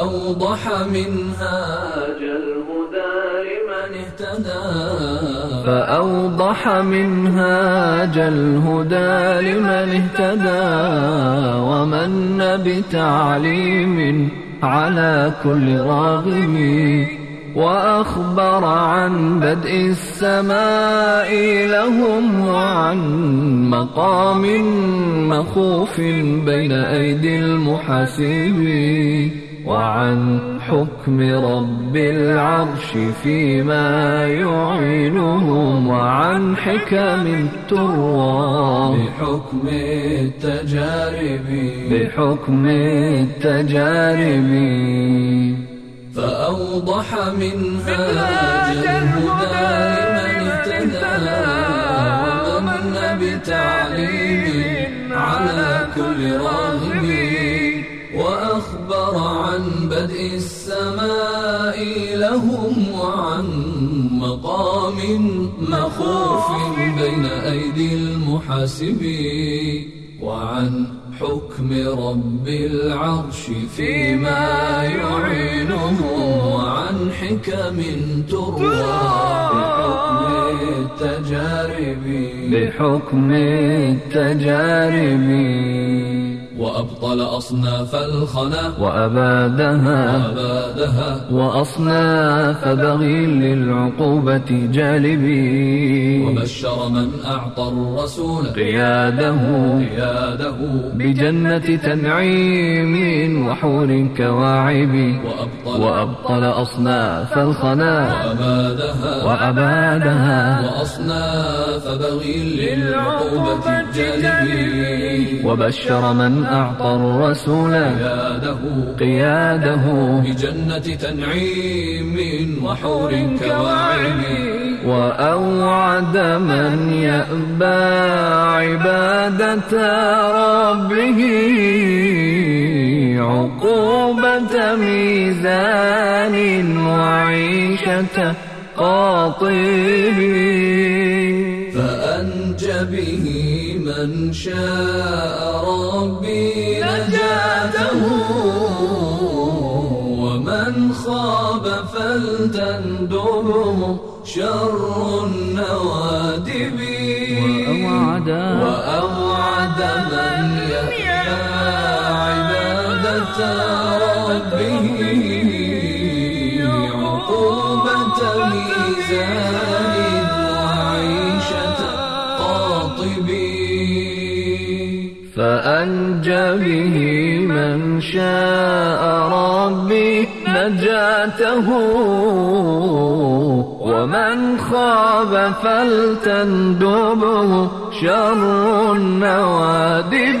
فأوضح منهاج الهدى لمن اهتدى. فأوضح منهاج الهدى لمن اهتدى. ومن بتعليم على كل راغب وأخبر عن بدء السماء لهم وعن مقام مخوف بين أيدي المحاسبين وعن حكم رب العرش فيما يعينهم وعن حكم تروى بحكم التجارب. بحكم التجارب. فأوضح منهاج الهدى لمن اهتدى ومن بتعليم على كل راغب. وأخبر عن بدء السماء لهم وعن مقام مخوف بين أيدي المحاسبين. وعن حكم رب العرش فيما يعينهم وعن حكم تروى بحكم التجارب. بحكم التجارب وأبطل أصناف الخنا وأبادها. وأبادها. وأصناف بغي للعقوبة جالبي وبشر من أعطى الرسول. قياده. قياده. بجنة تنعيم وحور كواعب. وأبطل أصناف الخنا وأبادها. وأصناف بغي للعقوبة الجالب وبشر من أعطى الرسول قياده قياده. بجنة تنعيم وحور كواعب وأوعد من يأبى عبادة ربه عقوبة ميزان وعيشة قاطب فأنجى به من شاء ربي نجاته ومن خاب فلتندبه شر النوادب وأوعد وأوعد من يحيا عبادة ربه عقوبة ميزان فأنجى به من شاء ربي نجاته ومن خاب فلتندبه شر النوادب.